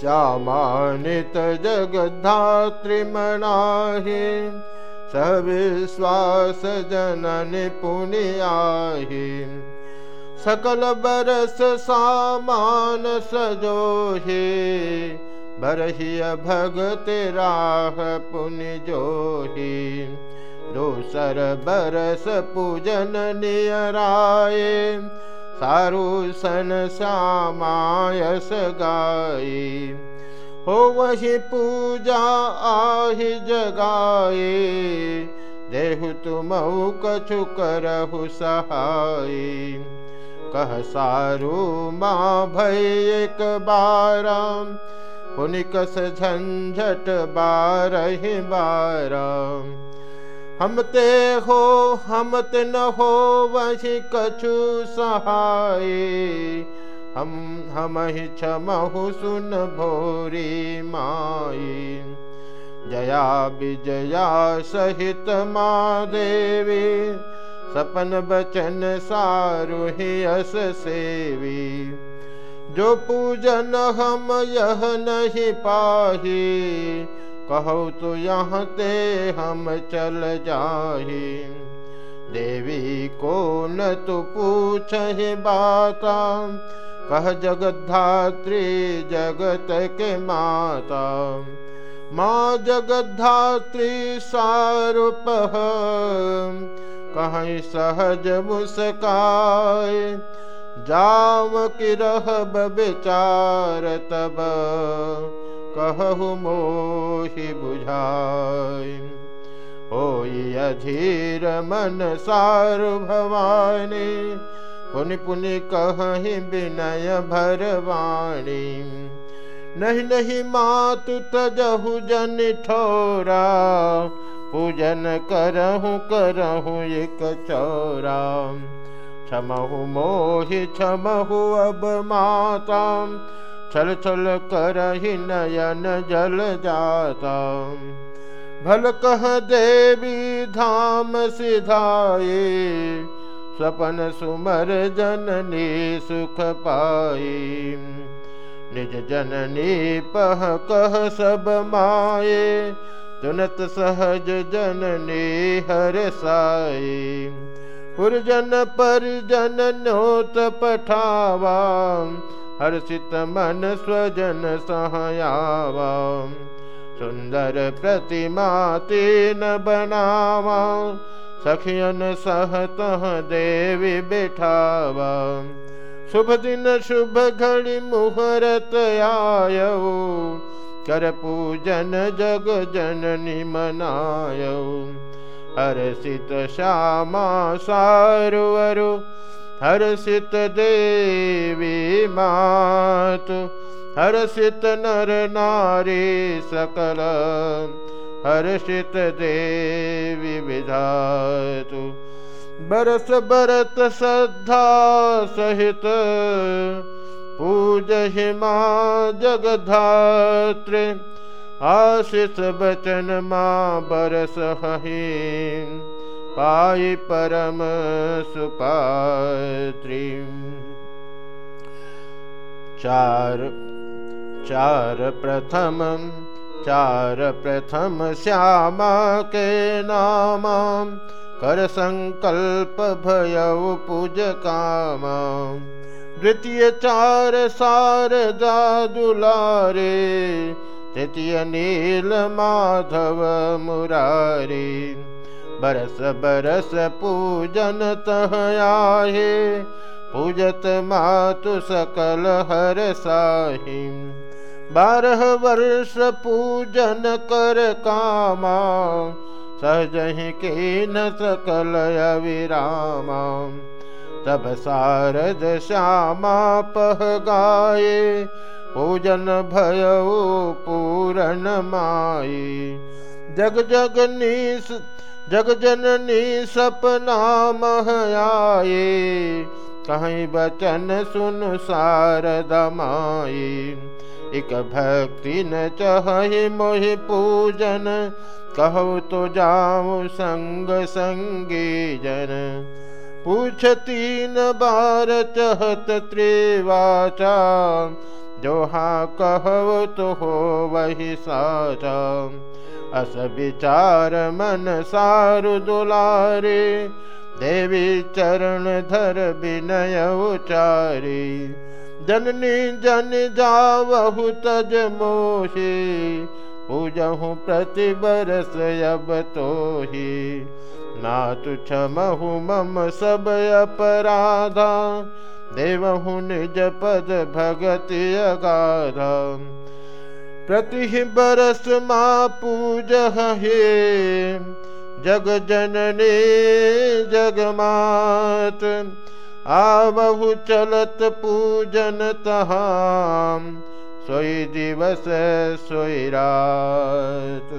श्यामानित जगद्धात्रिमनाहि सविश्वास जनन पुनियाहि। सकल बरस सामान सजोहे बरहिय भगत राह जोही। दोसर बरस पूजन नियराए सारु सन श्यामायस गाई हो वही पूजा आहि जगाए देहु तुम कछु करहु सहाय। कह सारू, माँ भय एक बाराम पुनिकस झंझट बारह बाराम हम ते हो हम ते न हो वही कछु सहाय। छमहु सुन भोरी माई। जया विजया सहित माँ देवी सपन बचन सारु यस सेवी। जो पूजन हम यह नहीं पाही कहो तो यहाँ ते हम चल जाही। देवी को न तो पूछ बाता, कह जगधात्री जगत के माता। माँ जगधात्री सारूप कहीं सहज मुस्काय जाव कि रहब विचार तब। कहु मोहि बुझाय होई अधीर मन सारु भवानी, पुनि पुनि कहि विनय भरवाणी नहीं नहीं मातु तजहु जन ठोरा, पूजन करहु करहु एक चौरा। क्षमहु मोहि क्षमहु अब माता छल छल कर ही नयन जल जाता। भल कह देवी धाम सिधाए सपन सुमर जननी सुख पाए निज जननी पह कह सब माए तुनत सहज जननी हर साए पुरजन परिजन नोत पठावा हर्षित मन स्वजन सहयावा सुंदर प्रतिमा तीन बनावा सखियन सहत देवी बिठावा शुभ दिन शुभ घड़ी मुहूर्त आयो कर पूजन जग जननी मनायो हर्षित श्यामा सारुवरु हर्षित देवी मात हर्षित नर नारी सकल हर्षित देवी विधातु। बरस बरत श्रद्धा सहित पूज हिमा जगधात्र आशिष बचन माँ बरस ही पाई परम सुपात्री। चार चार प्रथम चार प्रथम श्यामा के नाम। कर संकल्प भय पूज काम। द्वितीय चार सार दुलारे तृतीय नील माधव मुरारी बरस बरस पूजन तह आहे पूजत मातु सकल हर साहि। बारह वर्ष पूजन कर कामा, सहज के न सकल अविरामा। तब सारद श्यामा पह गाये, पूजन भय पूरण माई जग जग नीस, जग जननी सपना महयाए कहीं बचन सुन सारदमाई एक भक्ति न चहे मोहि पूजन, कहो तो जाऊँ संग संगे जन। पूछ तीन बार चहत त्रिवाचा जो हाँ कह तो हो वही साचा। अस विचार मन सारु दुलारे, देवी चरण धर विनय उचारी। जननी जन जावहु तज मोही पूजहु प्रति बरस अब तो ही। नातु क्षमहु मम सब अपराधा, देवहु निज पद भगति अगाधा। प्रति बरस माँ पूज हे जग जननी जगमात। आवहु चलत पूजन तहाम सोई दिवस सोई रात